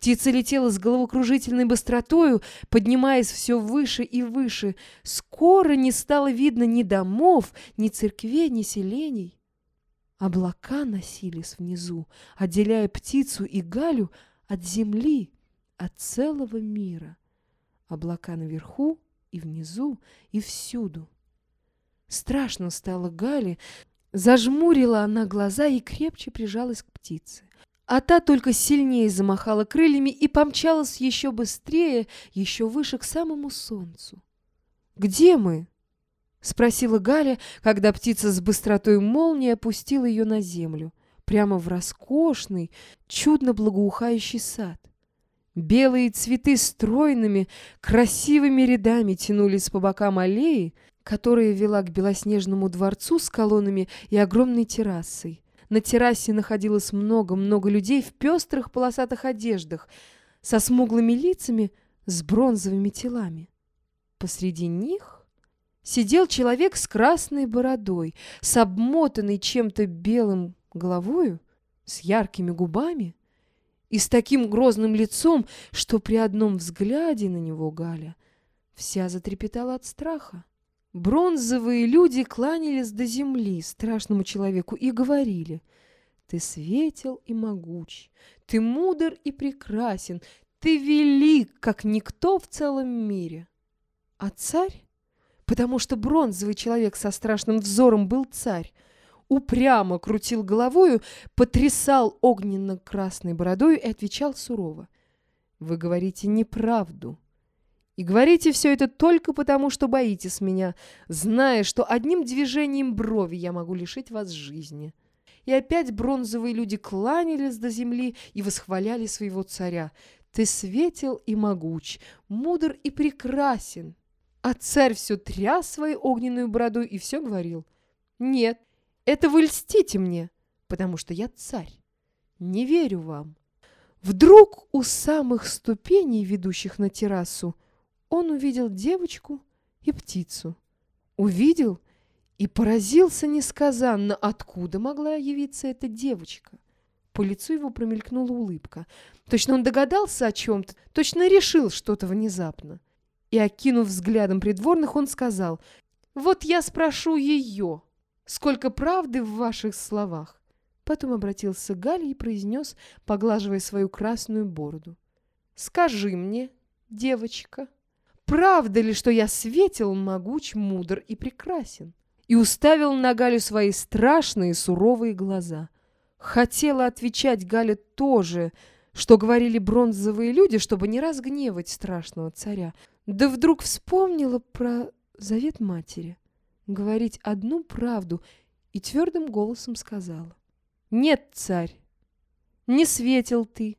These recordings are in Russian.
Птица летела с головокружительной быстротою, поднимаясь все выше и выше. Скоро не стало видно ни домов, ни церквей, ни селений. Облака носились внизу, отделяя птицу и Галю от земли, от целого мира. Облака наверху и внизу, и всюду. Страшно стало Гале, зажмурила она глаза и крепче прижалась к птице. А та только сильнее замахала крыльями и помчалась еще быстрее, еще выше к самому солнцу. «Где мы?» — спросила Галя, когда птица с быстротой молнии опустила ее на землю, прямо в роскошный, чудно благоухающий сад. Белые цветы стройными, красивыми рядами тянулись по бокам аллеи, которая вела к белоснежному дворцу с колоннами и огромной террасой. На террасе находилось много-много людей в пестрых полосатых одеждах, со смуглыми лицами, с бронзовыми телами. Посреди них сидел человек с красной бородой, с обмотанной чем-то белым головою, с яркими губами и с таким грозным лицом, что при одном взгляде на него Галя вся затрепетала от страха. Бронзовые люди кланялись до земли страшному человеку и говорили «Ты светел и могуч, ты мудр и прекрасен, ты велик, как никто в целом мире». А царь потому что бронзовый человек со страшным взором был царь. Упрямо крутил головою, потрясал огненно-красной бородой и отвечал сурово. «Вы говорите неправду. И говорите все это только потому, что боитесь меня, зная, что одним движением брови я могу лишить вас жизни». И опять бронзовые люди кланялись до земли и восхваляли своего царя. «Ты светел и могуч, мудр и прекрасен». А царь все тряс своей огненную бородой и все говорил. «Нет, это вы льстите мне, потому что я царь. Не верю вам». Вдруг у самых ступеней, ведущих на террасу, он увидел девочку и птицу. Увидел и поразился несказанно, откуда могла явиться эта девочка. По лицу его промелькнула улыбка. Точно он догадался о чем-то, точно решил что-то внезапно. И, окинув взглядом придворных, он сказал, «Вот я спрошу ее, сколько правды в ваших словах?» Потом обратился к Гале и произнес, поглаживая свою красную бороду, «Скажи мне, девочка, правда ли, что я светил, могуч, мудр и прекрасен?» И уставил на Галю свои страшные суровые глаза. Хотела отвечать Галя тоже, что говорили бронзовые люди, чтобы не разгневать страшного царя, да вдруг вспомнила про завет матери, говорить одну правду, и твердым голосом сказала. «Нет, царь, не светил ты,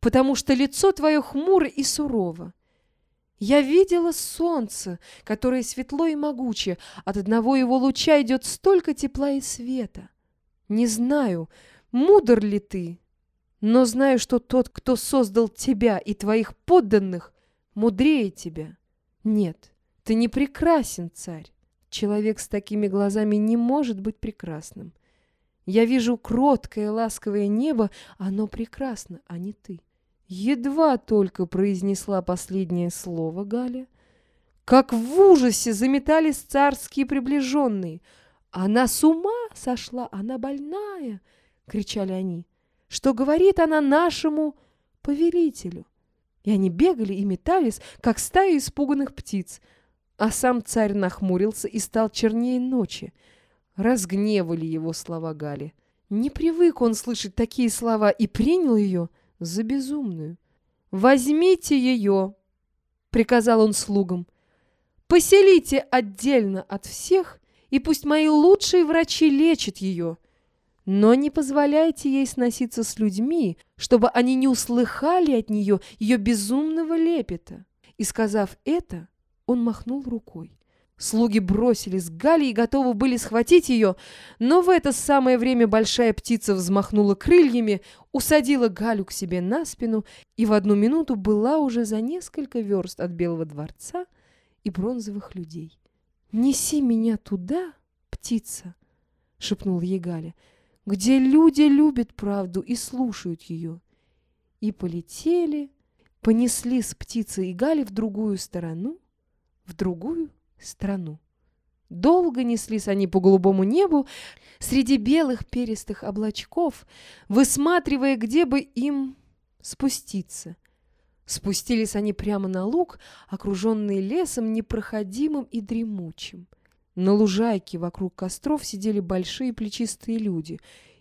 потому что лицо твое хмуро и сурово. Я видела солнце, которое светло и могучее, от одного его луча идет столько тепла и света. Не знаю, мудр ли ты, но знаю, что тот, кто создал тебя и твоих подданных, мудрее тебя. Нет, ты не прекрасен, царь. Человек с такими глазами не может быть прекрасным. Я вижу кроткое ласковое небо, оно прекрасно, а не ты. Едва только произнесла последнее слово Галя, как в ужасе заметались царские приближенные. «Она с ума сошла, она больная!» — кричали они. «Что говорит она нашему повелителю?» И они бегали и метались, как стая испуганных птиц. А сам царь нахмурился и стал чернее ночи. Разгневали его слова Гали. Не привык он слышать такие слова и принял ее за безумную. «Возьмите ее!» — приказал он слугам. «Поселите отдельно от всех, и пусть мои лучшие врачи лечат ее. Но не позволяйте ей сноситься с людьми, чтобы они не услыхали от нее ее безумного лепета. И, сказав это, он махнул рукой. Слуги бросились к Гале и готовы были схватить ее, но в это самое время большая птица взмахнула крыльями, усадила Галю к себе на спину и в одну минуту была уже за несколько верст от Белого дворца и бронзовых людей. «Неси меня туда, птица!» — шепнула ей Галя — где люди любят правду и слушают ее. и полетели, понесли с птицей и Гали в другую сторону, в другую страну. Долго неслись они по голубому небу среди белых перистых облачков, высматривая, где бы им спуститься. Спустились они прямо на луг, окруженный лесом непроходимым и дремучим. На лужайке вокруг костров сидели большие плечистые люди.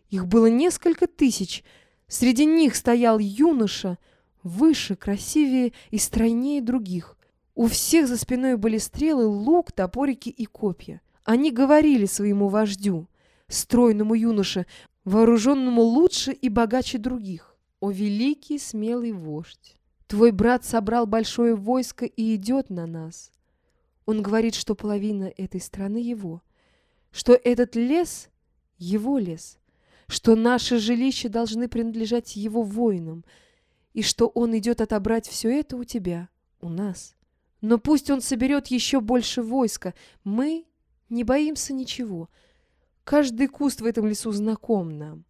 Их было несколько тысяч. Среди них стоял юноша, выше, красивее и стройнее других. У всех за спиной были стрелы, лук, топорики и копья. Они говорили своему вождю, стройному юноше, вооруженному лучше и богаче других. «О великий смелый вождь! Твой брат собрал большое войско и идет на нас. Он говорит, что половина этой страны его, что этот лес — его лес, что наши жилища должны принадлежать его воинам, и что он идет отобрать все это у тебя, у нас. Но пусть он соберет еще больше войска, мы не боимся ничего. Каждый куст в этом лесу знаком нам.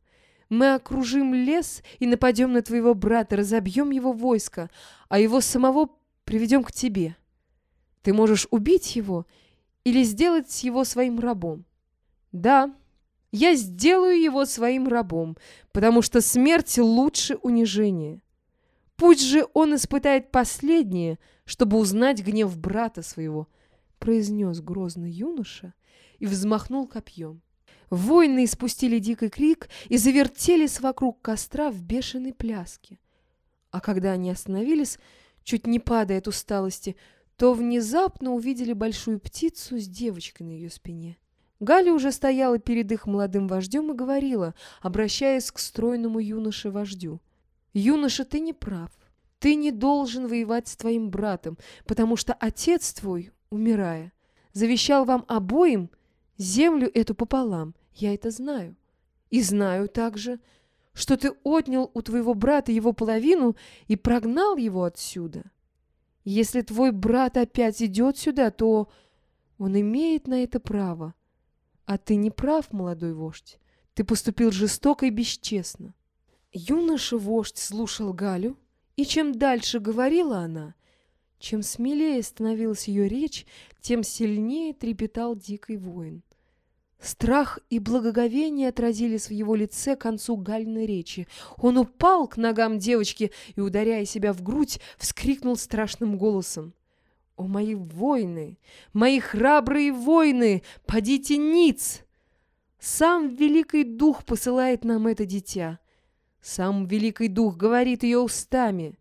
Мы окружим лес и нападем на твоего брата, разобьем его войско, а его самого приведем к тебе». Ты можешь убить его или сделать его своим рабом. Да, я сделаю его своим рабом, потому что смерть лучше унижения. Пусть же он испытает последнее, чтобы узнать гнев брата своего, произнес грозный юноша и взмахнул копьем. Воины испустили дикий крик и завертелись вокруг костра в бешеной пляске. А когда они остановились, чуть не падая от усталости, то внезапно увидели большую птицу с девочкой на ее спине. Галя уже стояла перед их молодым вождем и говорила, обращаясь к стройному юноше-вождю. «Юноша, ты не прав. Ты не должен воевать с твоим братом, потому что отец твой, умирая, завещал вам обоим землю эту пополам. Я это знаю. И знаю также, что ты отнял у твоего брата его половину и прогнал его отсюда. Если твой брат опять идет сюда, то он имеет на это право. А ты не прав, молодой вождь. Ты поступил жестоко и бесчестно. Юноша-вождь слушал Галю, и чем дальше говорила она, чем смелее становилась ее речь, тем сильнее трепетал дикий воин. Страх и благоговение отразились в его лице к концу гальной речи. Он упал к ногам девочки и, ударяя себя в грудь, вскрикнул страшным голосом. «О, мои воины! Мои храбрые воины! Подите ниц! Сам Великий Дух посылает нам это дитя. Сам Великий Дух говорит ее устами.